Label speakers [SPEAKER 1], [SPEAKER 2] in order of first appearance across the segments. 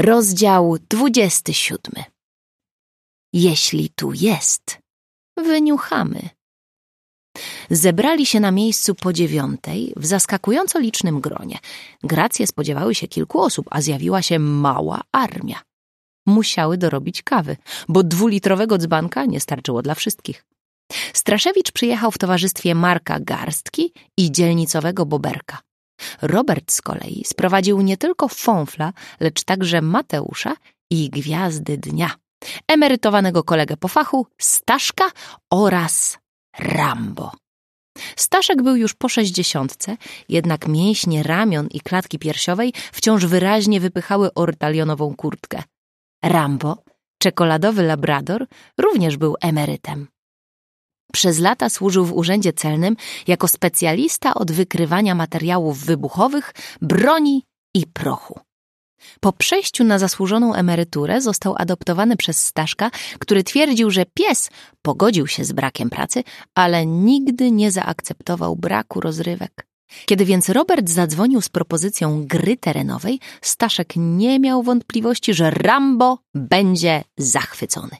[SPEAKER 1] Rozdział 27. Jeśli tu jest, wyniuchamy. Zebrali się na miejscu po dziewiątej w zaskakująco licznym gronie. Gracje spodziewały się kilku osób, a zjawiła się mała armia. Musiały dorobić kawy, bo dwulitrowego dzbanka nie starczyło dla wszystkich. Straszewicz przyjechał w towarzystwie Marka Garstki i dzielnicowego Boberka. Robert z kolei sprowadził nie tylko Fonfla, lecz także Mateusza i Gwiazdy Dnia, emerytowanego kolegę po fachu, Staszka oraz Rambo. Staszek był już po sześćdziesiątce, jednak mięśnie ramion i klatki piersiowej wciąż wyraźnie wypychały ortalionową kurtkę. Rambo, czekoladowy labrador, również był emerytem. Przez lata służył w urzędzie celnym jako specjalista od wykrywania materiałów wybuchowych, broni i prochu. Po przejściu na zasłużoną emeryturę został adoptowany przez Staszka, który twierdził, że pies pogodził się z brakiem pracy, ale nigdy nie zaakceptował braku rozrywek. Kiedy więc Robert zadzwonił z propozycją gry terenowej, Staszek nie miał wątpliwości, że Rambo będzie zachwycony.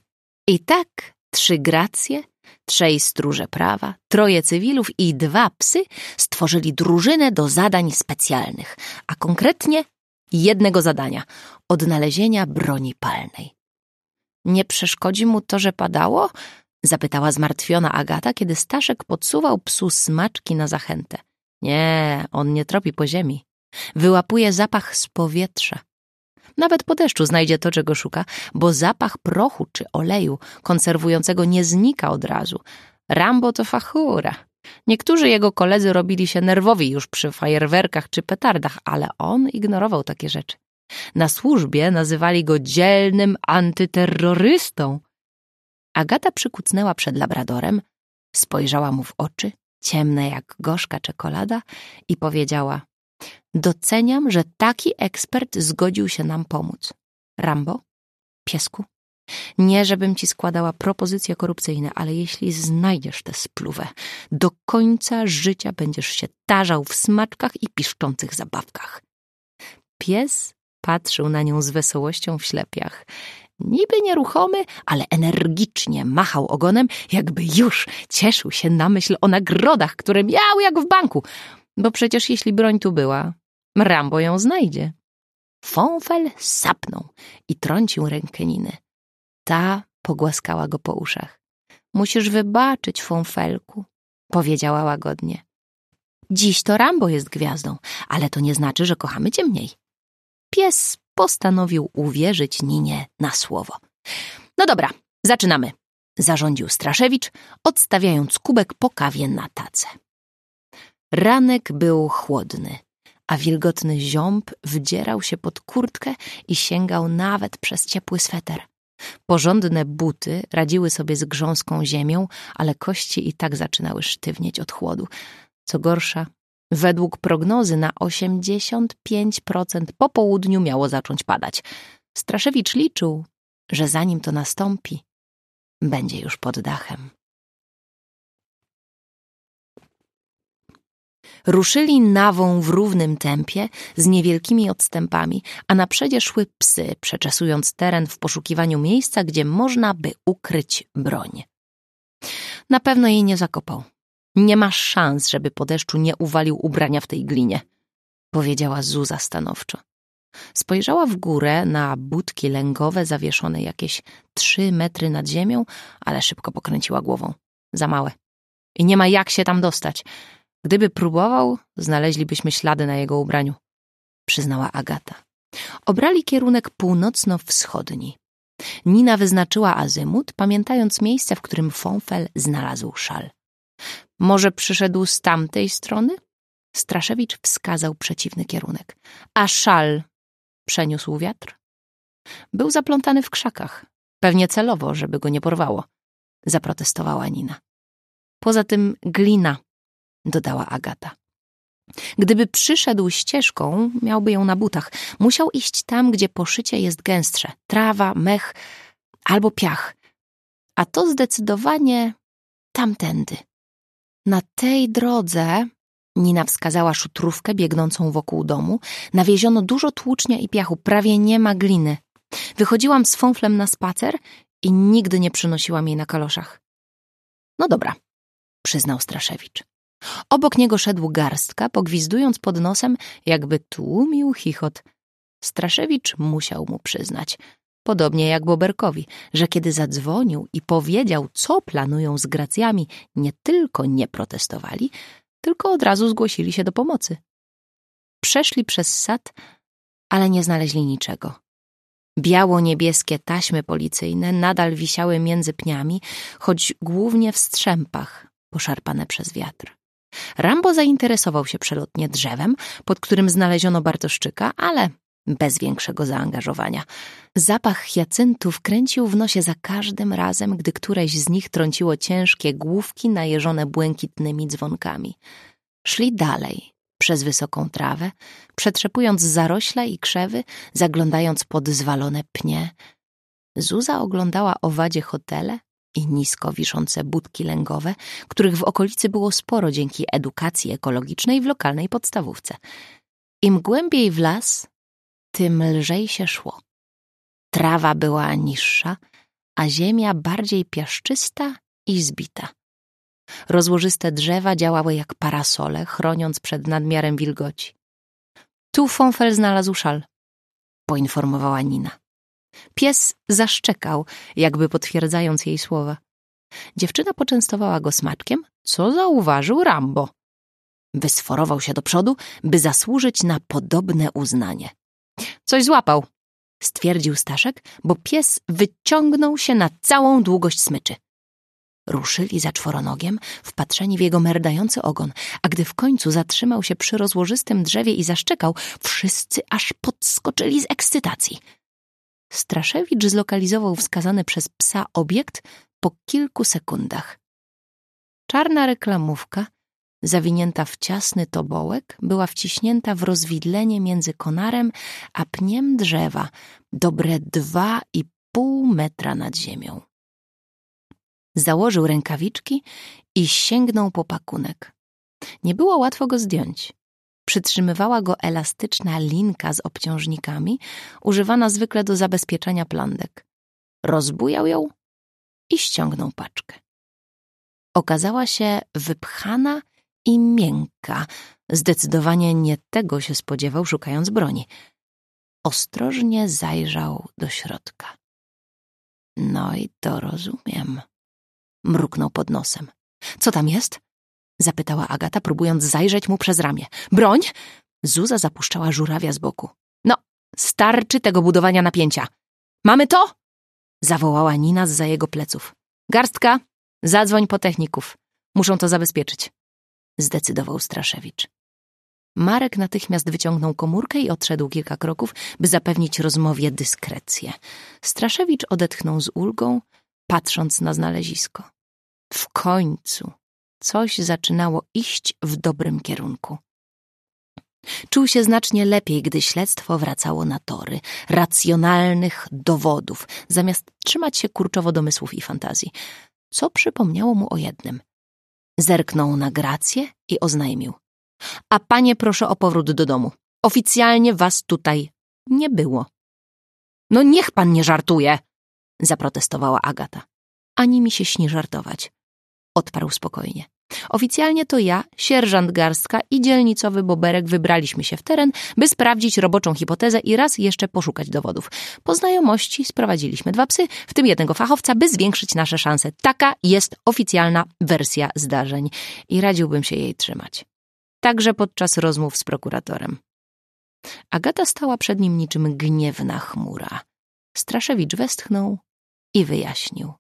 [SPEAKER 1] I tak trzy gracje, trzej stróże prawa, troje cywilów i dwa psy stworzyli drużynę do zadań specjalnych, a konkretnie jednego zadania odnalezienia broni palnej. Nie przeszkodzi mu to, że padało? zapytała zmartwiona Agata, kiedy Staszek podsuwał psu smaczki na zachętę. Nie, on nie tropi po ziemi. Wyłapuje zapach z powietrza. Nawet po deszczu znajdzie to, czego szuka, bo zapach prochu czy oleju konserwującego nie znika od razu. Rambo to fachura. Niektórzy jego koledzy robili się nerwowi już przy fajerwerkach czy petardach, ale on ignorował takie rzeczy. Na służbie nazywali go dzielnym antyterrorystą. Agata przykucnęła przed labradorem, spojrzała mu w oczy, ciemne jak gorzka czekolada, i powiedziała: Doceniam, że taki ekspert zgodził się nam pomóc. Rambo, piesku, nie żebym ci składała propozycje korupcyjne, ale jeśli znajdziesz tę spluwę, do końca życia będziesz się tarzał w smaczkach i piszczących zabawkach. Pies patrzył na nią z wesołością w ślepiach. Niby nieruchomy, ale energicznie machał ogonem, jakby już cieszył się na myśl o nagrodach, które miał jak w banku. Bo przecież jeśli broń tu była, Rambo ją znajdzie. Fonfel sapnął i trącił rękę Niny. Ta pogłaskała go po uszach. Musisz wybaczyć, Fonfelku, powiedziała łagodnie. Dziś to Rambo jest gwiazdą, ale to nie znaczy, że kochamy cię mniej. Pies postanowił uwierzyć Ninie na słowo. No dobra, zaczynamy, zarządził Straszewicz, odstawiając kubek po kawie na tacę. Ranek był chłodny, a wilgotny ziąb wdzierał się pod kurtkę i sięgał nawet przez ciepły sweter. Porządne buty radziły sobie z grząską ziemią, ale kości i tak zaczynały sztywnieć od chłodu. Co gorsza, według prognozy na 85% po południu miało zacząć padać. Straszewicz liczył, że zanim to nastąpi, będzie już pod dachem. Ruszyli nawą w równym tempie, z niewielkimi odstępami, a na przedzie szły psy, przeczesując teren w poszukiwaniu miejsca, gdzie można by ukryć broń. Na pewno jej nie zakopał. Nie masz szans, żeby po deszczu nie uwalił ubrania w tej glinie, powiedziała Zuza stanowczo. Spojrzała w górę na budki lęgowe zawieszone jakieś trzy metry nad ziemią, ale szybko pokręciła głową. Za małe. I nie ma jak się tam dostać. Gdyby próbował, znaleźlibyśmy ślady na jego ubraniu, przyznała Agata. Obrali kierunek północno-wschodni. Nina wyznaczyła azymut, pamiętając miejsce, w którym Fonfel znalazł szal. Może przyszedł z tamtej strony? Straszewicz wskazał przeciwny kierunek. A szal przeniósł wiatr? Był zaplątany w krzakach. Pewnie celowo, żeby go nie porwało. Zaprotestowała Nina. Poza tym glina dodała Agata. Gdyby przyszedł ścieżką, miałby ją na butach. Musiał iść tam, gdzie poszycie jest gęstsze trawa, mech albo piach. A to zdecydowanie tamtędy. Na tej drodze, Nina wskazała szutrówkę biegnącą wokół domu. Nawieziono dużo tłucznia i piachu, prawie nie ma gliny. Wychodziłam z fąflem na spacer i nigdy nie przynosiłam jej na kaloszach. No dobra, przyznał Straszewicz. Obok niego szedł garstka, pogwizdując pod nosem, jakby tłumił chichot. Straszewicz musiał mu przyznać, podobnie jak Boberkowi, że kiedy zadzwonił i powiedział, co planują z gracjami, nie tylko nie protestowali, tylko od razu zgłosili się do pomocy. Przeszli przez sad, ale nie znaleźli niczego. Biało-niebieskie taśmy policyjne nadal wisiały między pniami, choć głównie w strzępach, poszarpane przez wiatr. Rambo zainteresował się przelotnie drzewem, pod którym znaleziono Bartoszczyka, ale bez większego zaangażowania. Zapach hiacyntów kręcił w nosie za każdym razem, gdy któreś z nich trąciło ciężkie główki najeżone błękitnymi dzwonkami. Szli dalej, przez wysoką trawę, przetrzepując zarośla i krzewy, zaglądając pod zwalone pnie. Zuza oglądała owadzie hotele i nisko wiszące budki lęgowe, których w okolicy było sporo dzięki edukacji ekologicznej w lokalnej podstawówce. Im głębiej w las, tym lżej się szło. Trawa była niższa, a ziemia bardziej piaszczysta i zbita. Rozłożyste drzewa działały jak parasole, chroniąc przed nadmiarem wilgoci. Tu Fonfel znalazł szal, poinformowała Nina. Pies zaszczekał, jakby potwierdzając jej słowa. Dziewczyna poczęstowała go smaczkiem, co zauważył Rambo. Wysforował się do przodu, by zasłużyć na podobne uznanie. Coś złapał, stwierdził Staszek, bo pies wyciągnął się na całą długość smyczy. Ruszyli za czworonogiem, wpatrzeni w jego merdający ogon, a gdy w końcu zatrzymał się przy rozłożystym drzewie i zaszczekał, wszyscy aż podskoczyli z ekscytacji. Straszewicz zlokalizował wskazany przez psa obiekt po kilku sekundach. Czarna reklamówka, zawinięta w ciasny tobołek, była wciśnięta w rozwidlenie między konarem a pniem drzewa, dobre dwa i pół metra nad ziemią. Założył rękawiczki i sięgnął po pakunek. Nie było łatwo go zdjąć. Przytrzymywała go elastyczna linka z obciążnikami, używana zwykle do zabezpieczenia plandek. Rozbujał ją i ściągnął paczkę. Okazała się wypchana i miękka. Zdecydowanie nie tego się spodziewał, szukając broni. Ostrożnie zajrzał do środka. No i to rozumiem. Mruknął pod nosem. Co tam jest? Zapytała Agata, próbując zajrzeć mu przez ramię. Broń? Zuza zapuszczała żurawia z boku. No, starczy tego budowania napięcia. Mamy to? Zawołała Nina z za jego pleców. Garstka, zadzwoń po techników. Muszą to zabezpieczyć. Zdecydował Straszewicz. Marek natychmiast wyciągnął komórkę i odszedł kilka kroków, by zapewnić rozmowie dyskrecję. Straszewicz odetchnął z ulgą, patrząc na znalezisko. W końcu coś zaczynało iść w dobrym kierunku. Czuł się znacznie lepiej, gdy śledztwo wracało na tory racjonalnych dowodów, zamiast trzymać się kurczowo domysłów i fantazji, co przypomniało mu o jednym. Zerknął na Grację i oznajmił. A panie proszę o powrót do domu. Oficjalnie was tutaj nie było. No niech pan nie żartuje, zaprotestowała Agata. Ani mi się śni żartować, odparł spokojnie. Oficjalnie to ja, sierżant Garstka i dzielnicowy Boberek wybraliśmy się w teren, by sprawdzić roboczą hipotezę i raz jeszcze poszukać dowodów. Po znajomości sprowadziliśmy dwa psy, w tym jednego fachowca, by zwiększyć nasze szanse. Taka jest oficjalna wersja zdarzeń i radziłbym się jej trzymać. Także podczas rozmów z prokuratorem. Agata stała przed nim niczym gniewna chmura. Straszewicz westchnął i wyjaśnił.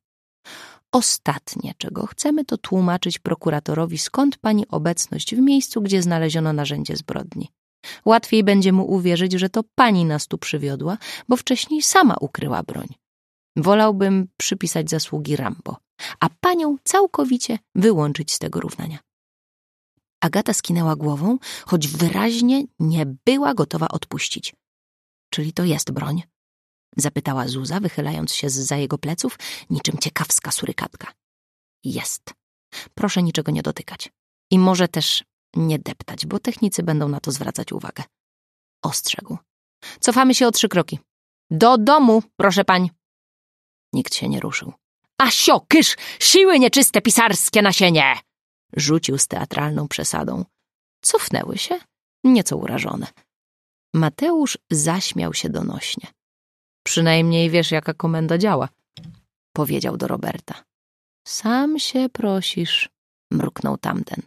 [SPEAKER 1] Ostatnie, czego chcemy, to tłumaczyć prokuratorowi, skąd pani obecność w miejscu, gdzie znaleziono narzędzie zbrodni. Łatwiej będzie mu uwierzyć, że to pani nas tu przywiodła, bo wcześniej sama ukryła broń. Wolałbym przypisać zasługi Rambo, a panią całkowicie wyłączyć z tego równania. Agata skinęła głową, choć wyraźnie nie była gotowa odpuścić. Czyli to jest broń? Zapytała Zuza, wychylając się za jego pleców, niczym ciekawska surykatka. Jest. Proszę niczego nie dotykać. I może też nie deptać, bo technicy będą na to zwracać uwagę. Ostrzegł. Cofamy się o trzy kroki. Do domu, proszę pań. Nikt się nie ruszył. Asio, kysz, siły nieczyste pisarskie nasienie! Rzucił z teatralną przesadą. Cofnęły się, nieco urażone. Mateusz zaśmiał się donośnie. Przynajmniej wiesz, jaka komenda działa, powiedział do Roberta. Sam się prosisz, mruknął tamten.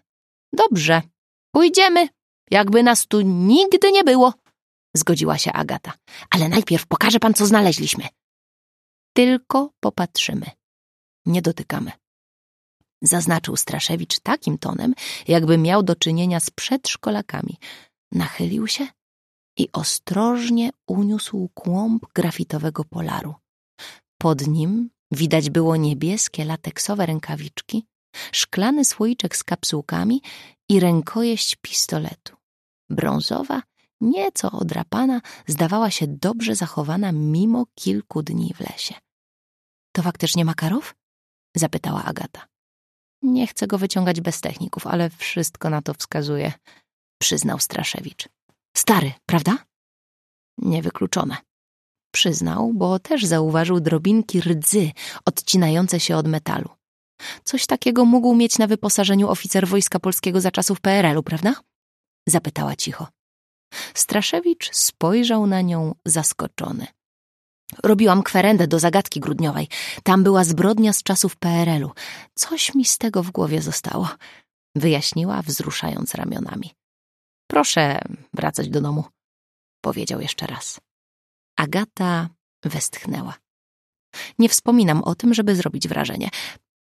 [SPEAKER 1] Dobrze, pójdziemy, jakby nas tu nigdy nie było, zgodziła się Agata. Ale najpierw pokaże pan, co znaleźliśmy. Tylko popatrzymy. Nie dotykamy. Zaznaczył Straszewicz takim tonem, jakby miał do czynienia z przedszkolakami. Nachylił się i ostrożnie uniósł kłąb grafitowego polaru. Pod nim widać było niebieskie lateksowe rękawiczki, szklany słoiczek z kapsułkami i rękojeść pistoletu. Brązowa, nieco odrapana, zdawała się dobrze zachowana mimo kilku dni w lesie. To faktycznie Makarow? zapytała Agata. Nie chcę go wyciągać bez techników, ale wszystko na to wskazuje, przyznał Straszewicz. Stary, prawda? Niewykluczone. Przyznał, bo też zauważył drobinki rdzy odcinające się od metalu. Coś takiego mógł mieć na wyposażeniu oficer Wojska Polskiego za czasów PRL-u, prawda? Zapytała cicho. Straszewicz spojrzał na nią zaskoczony. Robiłam kwerendę do zagadki grudniowej. Tam była zbrodnia z czasów PRL-u. Coś mi z tego w głowie zostało, wyjaśniła, wzruszając ramionami. Proszę wracać do domu, powiedział jeszcze raz. Agata westchnęła. Nie wspominam o tym, żeby zrobić wrażenie.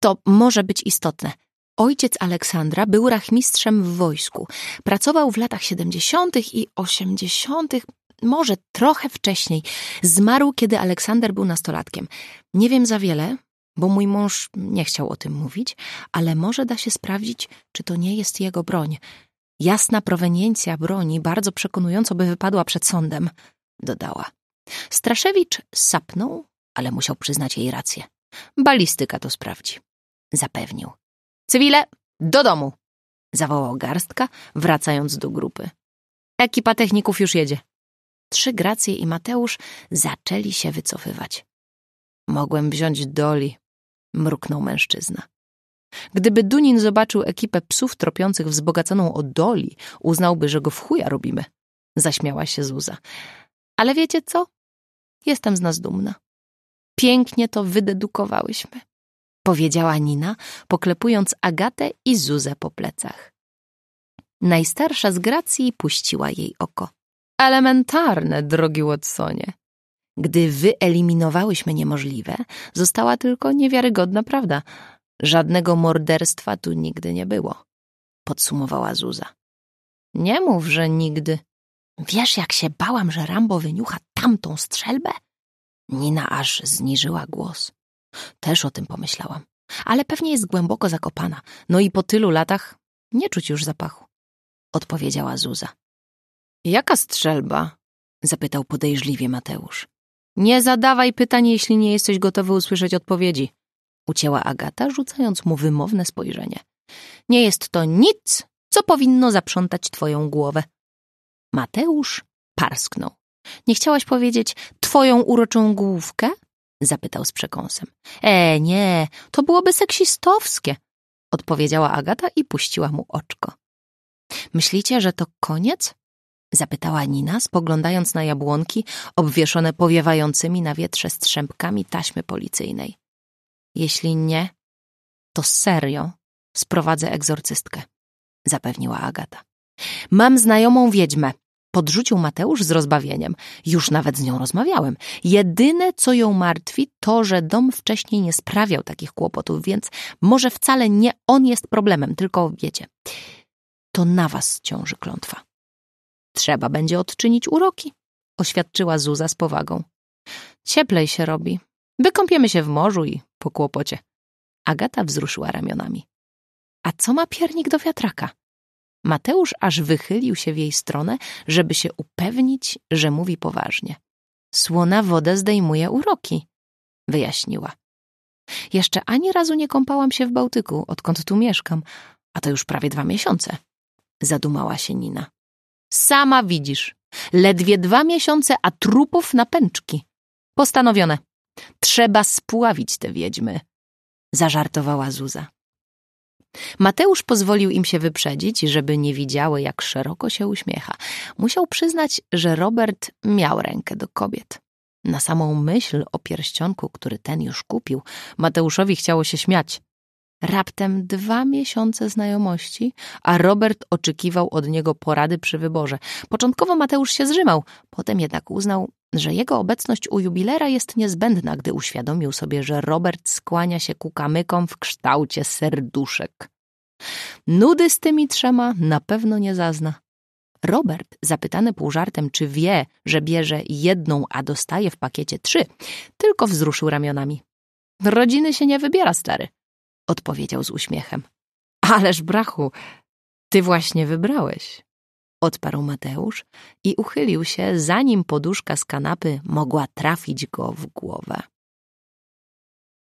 [SPEAKER 1] To może być istotne. Ojciec Aleksandra był rachmistrzem w wojsku. Pracował w latach siedemdziesiątych i osiemdziesiątych, może trochę wcześniej. Zmarł, kiedy Aleksander był nastolatkiem. Nie wiem za wiele, bo mój mąż nie chciał o tym mówić, ale może da się sprawdzić, czy to nie jest jego broń. Jasna proweniencja broni bardzo przekonująco by wypadła przed sądem, dodała. Straszewicz sapnął, ale musiał przyznać jej rację. Balistyka to sprawdzi. Zapewnił. Cywile, do domu! Zawołał garstka, wracając do grupy. Ekipa techników już jedzie. Trzy Gracje i Mateusz zaczęli się wycofywać. Mogłem wziąć Doli, mruknął mężczyzna. Gdyby Dunin zobaczył ekipę psów tropiących wzbogaconą o Doli, uznałby, że go w chuja robimy. Zaśmiała się Zuza. Ale wiecie co? Jestem z nas dumna. Pięknie to wydedukowałyśmy, powiedziała Nina, poklepując Agatę i Zuzę po plecach. Najstarsza z Gracji puściła jej oko. Elementarne, drogi Watsonie. Gdy wyeliminowałyśmy niemożliwe, została tylko niewiarygodna prawda. Żadnego morderstwa tu nigdy nie było, podsumowała Zuza. Nie mów, że nigdy. Wiesz, jak się bałam, że Rambo wyniucha tamtą strzelbę? Nina aż zniżyła głos. Też o tym pomyślałam. Ale pewnie jest głęboko zakopana. No i po tylu latach nie czuć już zapachu. Odpowiedziała Zuza. Jaka strzelba? Zapytał podejrzliwie Mateusz. Nie zadawaj pytań, jeśli nie jesteś gotowy usłyszeć odpowiedzi. Ucięła Agata, rzucając mu wymowne spojrzenie. Nie jest to nic, co powinno zaprzątać twoją głowę. Mateusz parsknął. Nie chciałaś powiedzieć twoją uroczą główkę? Zapytał z przekąsem. E, nie, to byłoby seksistowskie, odpowiedziała Agata i puściła mu oczko. Myślicie, że to koniec? Zapytała Nina, spoglądając na jabłonki obwieszone powiewającymi na wietrze strzępkami taśmy policyjnej. Jeśli nie, to serio sprowadzę egzorcystkę, zapewniła Agata. Mam znajomą wiedźmę, podrzucił Mateusz z rozbawieniem. Już nawet z nią rozmawiałem. Jedyne, co ją martwi, to, że dom wcześniej nie sprawiał takich kłopotów, więc może wcale nie on jest problemem, tylko wiecie, to na was ciąży klątwa. Trzeba będzie odczynić uroki, oświadczyła Zuza z powagą. Cieplej się robi. Wykąpiemy się w morzu i po kłopocie. Agata wzruszyła ramionami. A co ma piernik do wiatraka? Mateusz aż wychylił się w jej stronę, żeby się upewnić, że mówi poważnie. Słona woda zdejmuje uroki, wyjaśniła. Jeszcze ani razu nie kąpałam się w Bałtyku, odkąd tu mieszkam, a to już prawie dwa miesiące. zadumała się Nina. Sama widzisz. Ledwie dwa miesiące, a trupów na pęczki. Postanowione. Trzeba spławić te wiedźmy. Zażartowała Zuza. Mateusz pozwolił im się wyprzedzić, żeby nie widziały, jak szeroko się uśmiecha. Musiał przyznać, że Robert miał rękę do kobiet. Na samą myśl o pierścionku, który ten już kupił, Mateuszowi chciało się śmiać. Raptem dwa miesiące znajomości, a Robert oczekiwał od niego porady przy wyborze. Początkowo Mateusz się zrzymał, potem jednak uznał, że jego obecność u jubilera jest niezbędna, gdy uświadomił sobie, że Robert skłania się ku kamykom w kształcie serduszek. Nudy z tymi trzema na pewno nie zazna. Robert, zapytany pół żartem, czy wie, że bierze jedną, a dostaje w pakiecie trzy, tylko wzruszył ramionami. Rodziny się nie wybiera, stary, odpowiedział z uśmiechem. Ależ brachu, ty właśnie wybrałeś, odparł Mateusz i uchylił się, zanim poduszka z kanapy mogła trafić go w głowę.